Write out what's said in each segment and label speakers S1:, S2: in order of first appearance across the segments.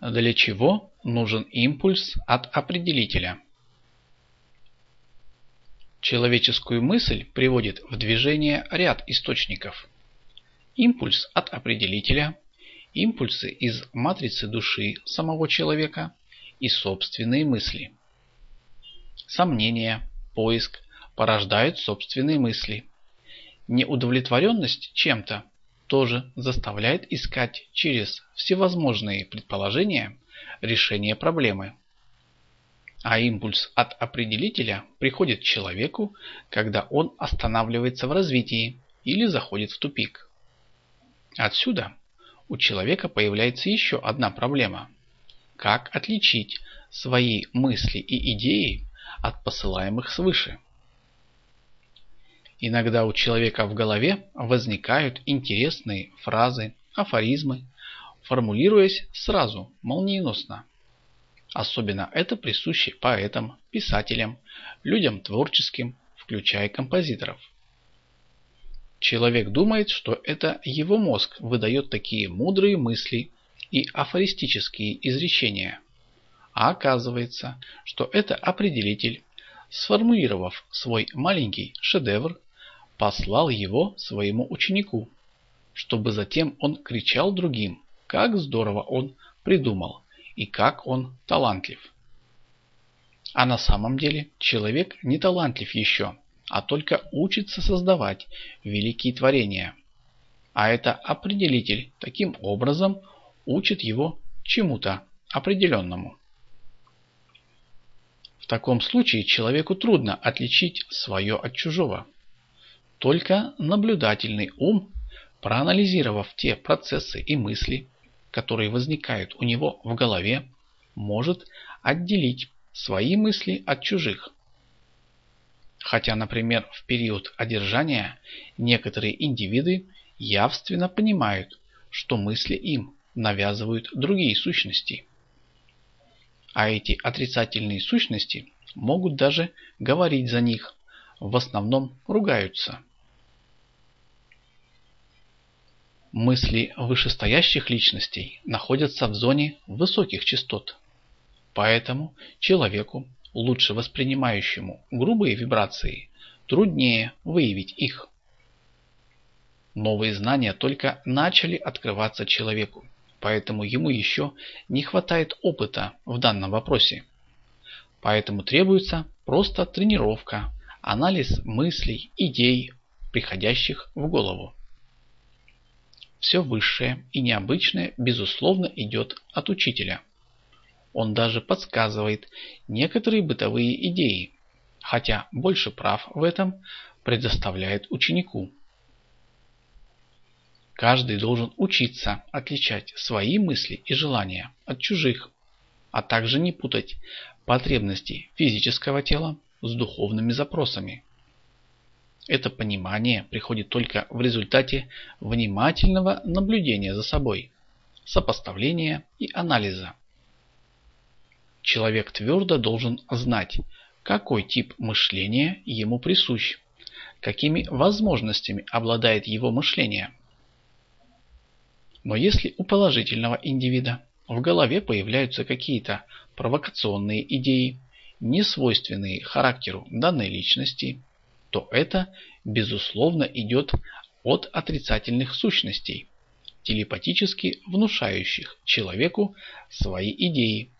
S1: Для чего нужен импульс от определителя? Человеческую мысль приводит в движение ряд источников. Импульс от определителя, импульсы из матрицы души самого человека и собственные мысли. Сомнения, поиск порождают собственные мысли. Неудовлетворенность чем-то тоже заставляет искать через всевозможные предположения решение проблемы. А импульс от определителя приходит человеку, когда он останавливается в развитии или заходит в тупик. Отсюда у человека появляется еще одна проблема. Как отличить свои мысли и идеи от посылаемых свыше? Иногда у человека в голове возникают интересные фразы, афоризмы, формулируясь сразу, молниеносно. Особенно это присуще поэтам, писателям, людям творческим, включая композиторов. Человек думает, что это его мозг выдает такие мудрые мысли и афористические изречения. А оказывается, что это определитель, сформулировав свой маленький шедевр, послал его своему ученику, чтобы затем он кричал другим, как здорово он придумал и как он талантлив. А на самом деле человек не талантлив еще, а только учится создавать великие творения. А это определитель таким образом учит его чему-то определенному. В таком случае человеку трудно отличить свое от чужого. Только наблюдательный ум, проанализировав те процессы и мысли, которые возникают у него в голове, может отделить свои мысли от чужих. Хотя, например, в период одержания некоторые индивиды явственно понимают, что мысли им навязывают другие сущности. А эти отрицательные сущности могут даже говорить за них, в основном ругаются. Мысли вышестоящих личностей находятся в зоне высоких частот. Поэтому человеку, лучше воспринимающему грубые вибрации, труднее выявить их. Новые знания только начали открываться человеку, поэтому ему еще не хватает опыта в данном вопросе. Поэтому требуется просто тренировка, анализ мыслей, идей, приходящих в голову. Все высшее и необычное, безусловно, идет от учителя. Он даже подсказывает некоторые бытовые идеи, хотя больше прав в этом предоставляет ученику. Каждый должен учиться отличать свои мысли и желания от чужих, а также не путать потребности физического тела с духовными запросами. Это понимание приходит только в результате внимательного наблюдения за собой, сопоставления и анализа. Человек твердо должен знать, какой тип мышления ему присущ, какими возможностями обладает его мышление. Но если у положительного индивида в голове появляются какие-то провокационные идеи, не свойственные характеру данной личности, то это, безусловно, идет от отрицательных сущностей, телепатически внушающих человеку свои идеи,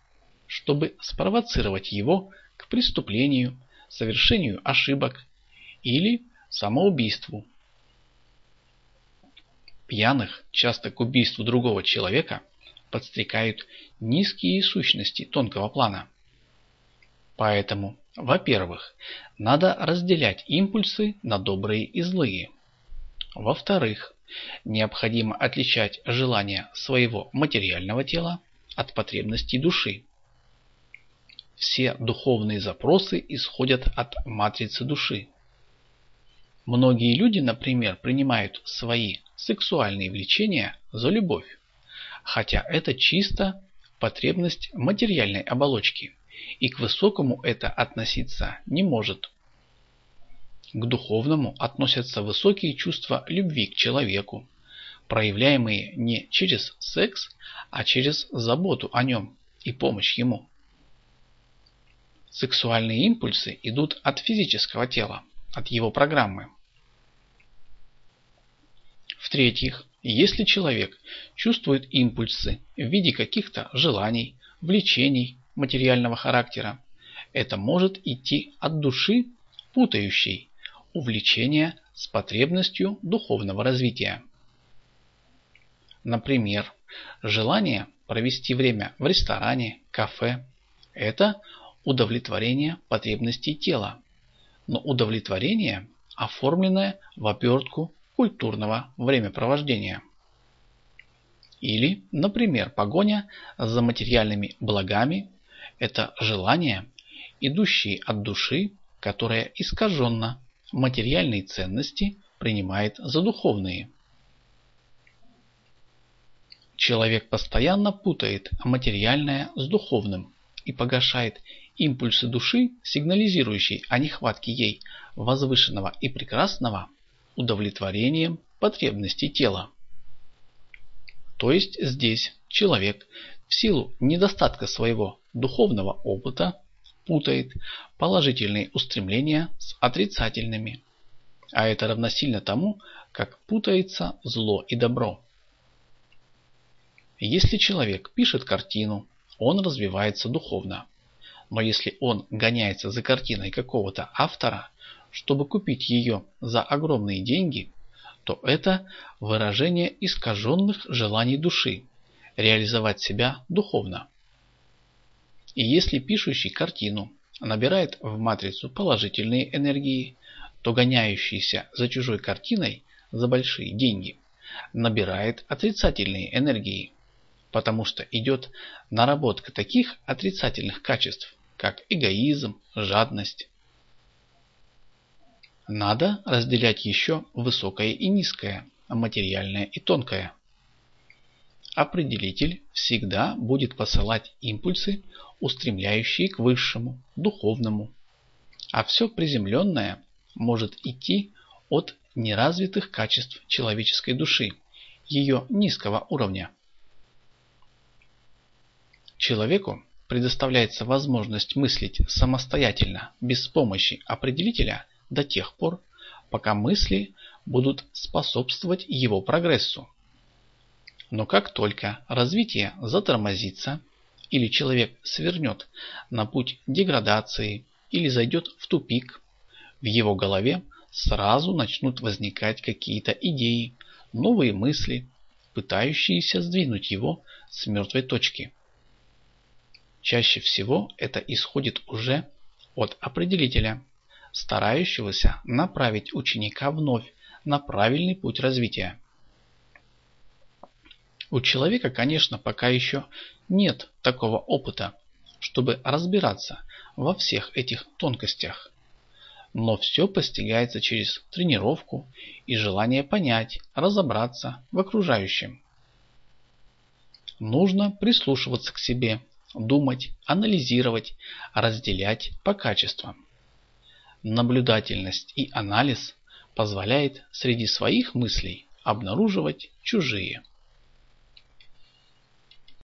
S1: чтобы спровоцировать его к преступлению, совершению ошибок или самоубийству. Пьяных часто к убийству другого человека подстрекают низкие сущности тонкого плана. Поэтому во-первых, надо разделять импульсы на добрые и злые. Во-вторых, необходимо отличать желания своего материального тела от потребностей души. Все духовные запросы исходят от матрицы души. Многие люди, например, принимают свои сексуальные влечения за любовь, хотя это чисто потребность материальной оболочки и к высокому это относиться не может. К духовному относятся высокие чувства любви к человеку, проявляемые не через секс, а через заботу о нем и помощь ему. Сексуальные импульсы идут от физического тела, от его программы. В-третьих, если человек чувствует импульсы в виде каких-то желаний, влечений материального характера, это может идти от души, путающей увлечение с потребностью духовного развития. Например, желание провести время в ресторане, кафе – это удовлетворение потребностей тела, но удовлетворение, оформленное в обертку культурного времяпровождения. Или, например, погоня за материальными благами – это желание, идущее от души, которая искаженно материальные ценности принимает за духовные. Человек постоянно путает материальное с духовным и погашает импульсы души, сигнализирующие о нехватке ей возвышенного и прекрасного, удовлетворением потребностей тела. То есть здесь человек в силу недостатка своего духовного опыта путает положительные устремления с отрицательными. А это равносильно тому, как путается зло и добро. Если человек пишет картину, он развивается духовно. Но если он гоняется за картиной какого-то автора, чтобы купить ее за огромные деньги, то это выражение искаженных желаний души, реализовать себя духовно. И если пишущий картину набирает в матрицу положительные энергии, то гоняющийся за чужой картиной за большие деньги набирает отрицательные энергии, потому что идет наработка таких отрицательных качеств, как эгоизм, жадность, надо разделять еще высокое и низкое, материальное и тонкое. Определитель всегда будет посылать импульсы, устремляющие к высшему, духовному. А все приземленное может идти от неразвитых качеств человеческой души, ее низкого уровня. Человеку предоставляется возможность мыслить самостоятельно, без помощи определителя – до тех пор, пока мысли будут способствовать его прогрессу. Но как только развитие затормозится, или человек свернет на путь деградации или зайдет в тупик, в его голове сразу начнут возникать какие-то идеи, новые мысли, пытающиеся сдвинуть его с мертвой точки. Чаще всего это исходит уже от определителя – старающегося направить ученика вновь на правильный путь развития. У человека, конечно, пока еще нет такого опыта, чтобы разбираться во всех этих тонкостях. Но все постигается через тренировку и желание понять, разобраться в окружающем. Нужно прислушиваться к себе, думать, анализировать, разделять по качествам. Наблюдательность и анализ позволяет среди своих мыслей обнаруживать чужие.